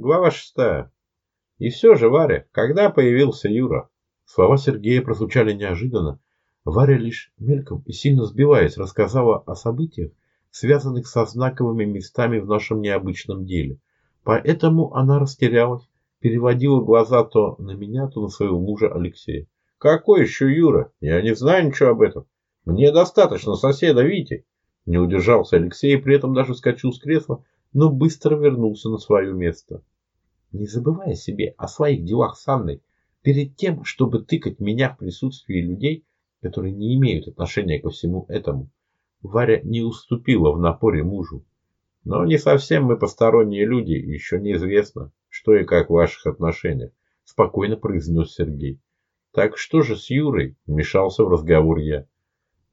Глава шестая. И все же, Варя, когда появился Юра? Слова Сергея прозвучали неожиданно. Варя лишь мельком и сильно сбиваясь рассказала о событиях, связанных со знаковыми местами в нашем необычном деле. Поэтому она растерялась, переводила глаза то на меня, то на своего мужа Алексея. Какой еще Юра? Я не знаю ничего об этом. Мне достаточно соседа Вити. Не удержался Алексей и при этом даже вскочил с кресла, но быстро вернулся на свое место. Не забывай о себе, о своих делах с Анной. Перед тем, чтобы тыкать меня в присутствии людей, которые не имеют отношения ко всему этому, Варя не уступила в напоре мужу. Но не совсем мы посторонние люди, еще неизвестно, что и как в ваших отношениях, спокойно произнес Сергей. Так что же с Юрой? Вмешался в разговор я.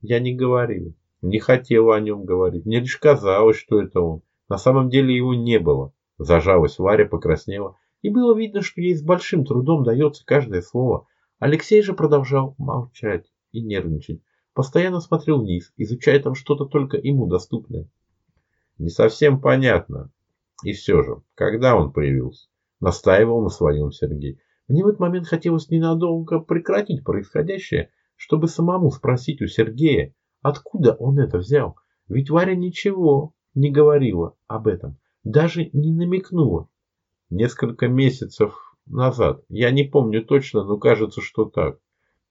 Я не говорил, не хотел о нем говорить. Мне лишь казалось, что это он. На самом деле его не было. Зажалась Варя, покраснела. И было видно, что ей с большим трудом дается каждое слово. Алексей же продолжал молчать и нервничать. Постоянно смотрел вниз, изучая там что-то только ему доступное. Не совсем понятно. И все же, когда он появился? Настаивал на своем Сергей. Мне в этот момент хотелось ненадолго прекратить происходящее, чтобы самому спросить у Сергея, откуда он это взял. Ведь Варя ничего не говорила об этом, даже не намекнула. Несколько месяцев назад, я не помню точно, но кажется, что так.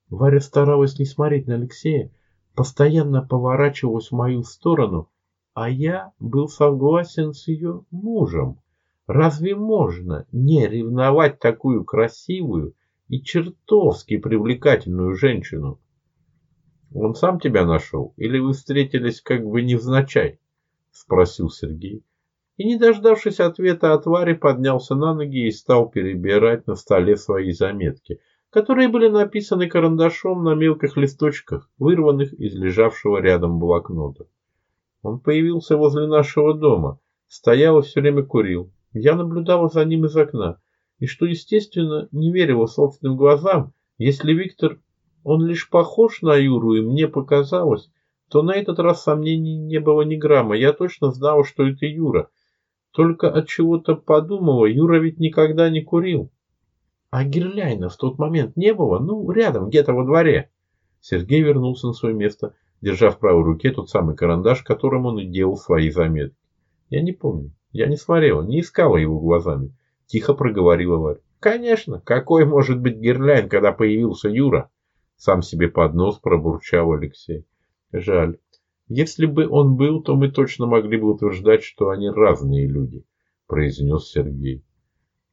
Варя старалась не смотреть на Алексея, постоянно поворачивалась в мою сторону, а я был согласен с ее мужем. Разве можно не ревновать такую красивую и чертовски привлекательную женщину? Он сам тебя нашел? Или вы встретились как бы невзначай? Спросил Сергей. И, не дождавшись ответа от Вари, поднялся на ноги и стал перебирать на столе свои заметки, которые были написаны карандашом на мелких листочках, вырванных из лежавшего рядом блокнота. Он появился возле нашего дома, стоял и все время курил. Я наблюдала за ним из окна, и что, естественно, не верила собственным глазам, если Виктор он лишь похож на Юру, и мне показалось, то на этот раз сомнений не было ни грамма. Я точно знала, что это Юра. Только от чего-то подумала, Юра ведь никогда не курил. А Гирляйна в тот момент не было? Ну, рядом, где-то во дворе. Сергей вернулся на свое место, держа в правой руке тот самый карандаш, которым он и делал свои заметки. Я не помню. Я не смотрела, не искала его глазами. Тихо проговорила Варя. Конечно, какой может быть Гирляйн, когда появился Юра? Сам себе под нос пробурчал Алексей. Жаль. Если бы он был, то мы точно могли бы утверждать, что они разные люди, произнес Сергей.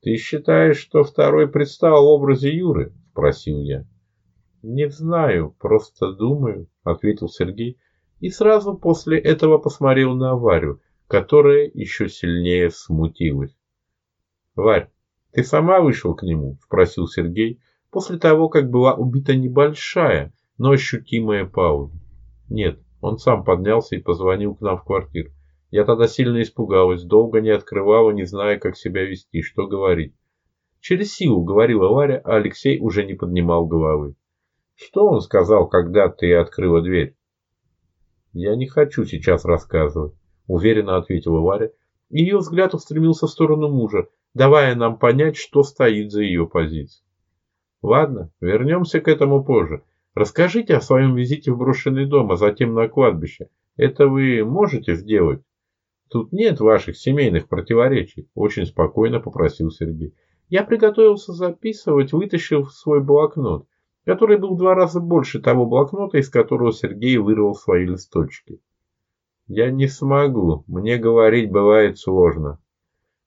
Ты считаешь, что второй предстал в образе Юры? Спросил я. Не знаю, просто думаю, ответил Сергей и сразу после этого посмотрел на Варю, которая еще сильнее смутилась. Варь, ты сама вышел к нему? Спросил Сергей, после того, как была убита небольшая, но ощутимая пауза. Нет, он сам поднялся и позвонил к нам в квартиру. Я тогда сильно испугалась, долго не открывала, не зная, как себя вести, что говорить. Через силу говорила Варя, а Алексей уже не поднимал головы. Что он сказал, когда ты открыла дверь? Я не хочу сейчас рассказывать, уверенно ответила Варя. Ее взгляд устремился в сторону мужа, давая нам понять, что стоит за ее позицией. Ладно, вернемся к этому позже. Расскажите о своем визите в брошенный дом, а затем на кладбище. Это вы можете сделать? Тут нет ваших семейных противоречий, очень спокойно попросил Сергей. Я приготовился записывать, вытащив свой блокнот, который был в два раза больше того блокнота, из которого Сергей вырвал свои листочки. Я не смогу, мне говорить бывает сложно,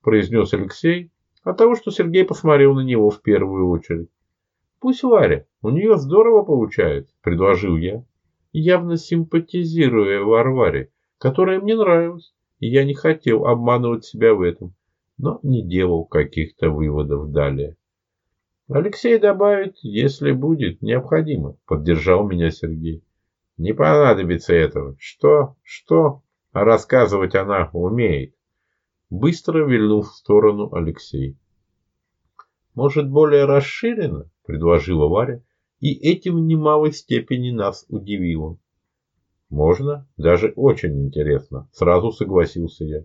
произнес Алексей, от того, что Сергей посмотрел на него в первую очередь. Пусть Варя, у нее здорово получается, предложил я, явно симпатизируя Варваре, которая мне нравилась, и я не хотел обманывать себя в этом, но не делал каких-то выводов далее. Алексей добавит, если будет необходимо, поддержал меня Сергей. Не понадобится этого. Что? Что? А рассказывать она умеет. Быстро вильнул в сторону Алексей. Может, более расширенно? Предложила Варя, и этим в немалой степени нас удивило. Можно, даже очень интересно, сразу согласился я.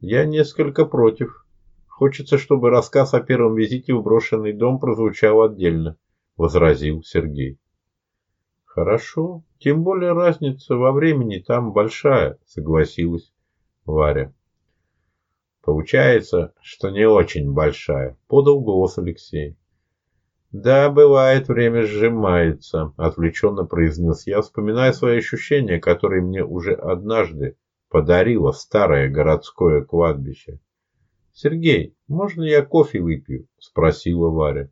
Я несколько против, Хочется, чтобы рассказ о первом визите в брошенный дом прозвучал отдельно, возразил Сергей. Хорошо, тем более разница во времени там большая, согласилась Варя. Получается, что не очень большая, подал голос Алексей. Да, бывает, время сжимается, отвлеченно произнес я, вспоминая свои ощущения, которые мне уже однажды подарило старое городское кладбище. Сергей, можно я кофе выпью? спросила Варя.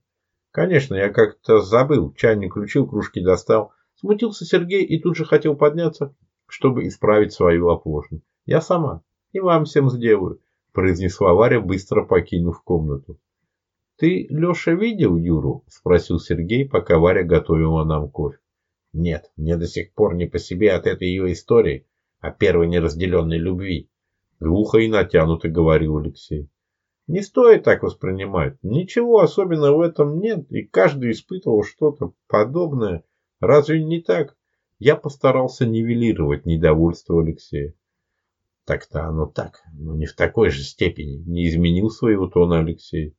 Конечно, я как-то забыл, чайник включил, кружки достал. Смутился Сергей и тут же хотел подняться, чтобы исправить свою оплошность. Я сама. И вам всем сделаю, произнесла Варя, быстро покинув комнату. Ты, Леша, видел Юру? спросил Сергей, пока Варя готовила нам кофе. Нет, мне до сих пор не по себе от этой ее истории о первой неразделенной любви. Глухо и натянуто говорил Алексей. Не стоит так воспринимать. Ничего особенного в этом нет, и каждый испытывал что-то подобное. Разве не так? Я постарался нивелировать недовольство Алексея. Так-то оно так, но не в такой же степени. Не изменил своего тона Алексей.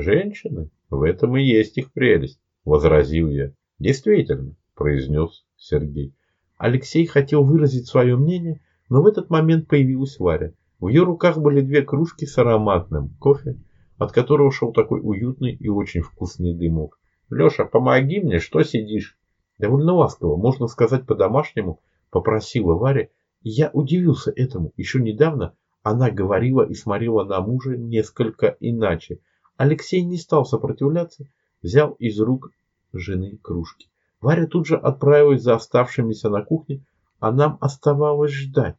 Женщины, в этом и есть их прелесть, возразил я. Действительно, произнес Сергей. Алексей хотел выразить свое мнение, но в этот момент появилась Варя. В ее руках были две кружки с ароматным кофе, от которого шел такой уютный и очень вкусный дымок. Леша, помоги мне, что сидишь? Довольно ласково, можно сказать по-домашнему, попросила Варя. И я удивился этому. Еще недавно она говорила и смотрела на мужа несколько иначе. Алексей не стал сопротивляться, взял из рук жены кружки. Варя тут же отправилась за оставшимися на кухне, а нам оставалось ждать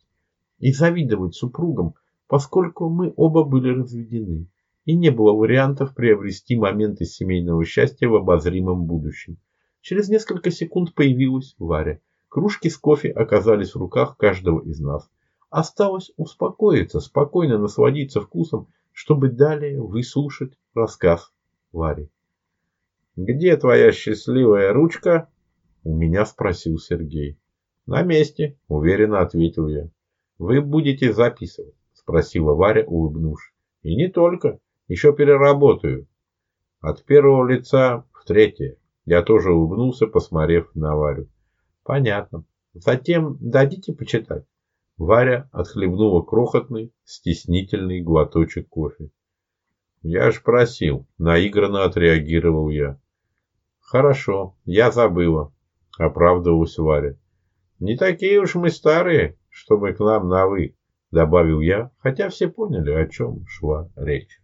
и завидовать супругам, поскольку мы оба были разведены, и не было вариантов приобрести моменты семейного счастья в обозримом будущем. Через несколько секунд появилась Варя. Кружки с кофе оказались в руках каждого из нас. Осталось успокоиться, спокойно насладиться вкусом, чтобы далее выслушать рассказ Вари. «Где твоя счастливая ручка?» – у меня спросил Сергей. «На месте», – уверенно ответил я. «Вы будете записывать?» – спросила Варя, улыбнувшись. «И не только. Еще переработаю». От первого лица в третье. Я тоже улыбнулся, посмотрев на Варю. «Понятно. Затем дадите почитать?» Варя отхлебнула крохотный, стеснительный глоточек кофе. «Я ж просил», — наигранно отреагировал я. «Хорошо, я забыла», — оправдывалась Варя. «Не такие уж мы старые, чтобы к нам на «вы», — добавил я, хотя все поняли, о чем шла речь.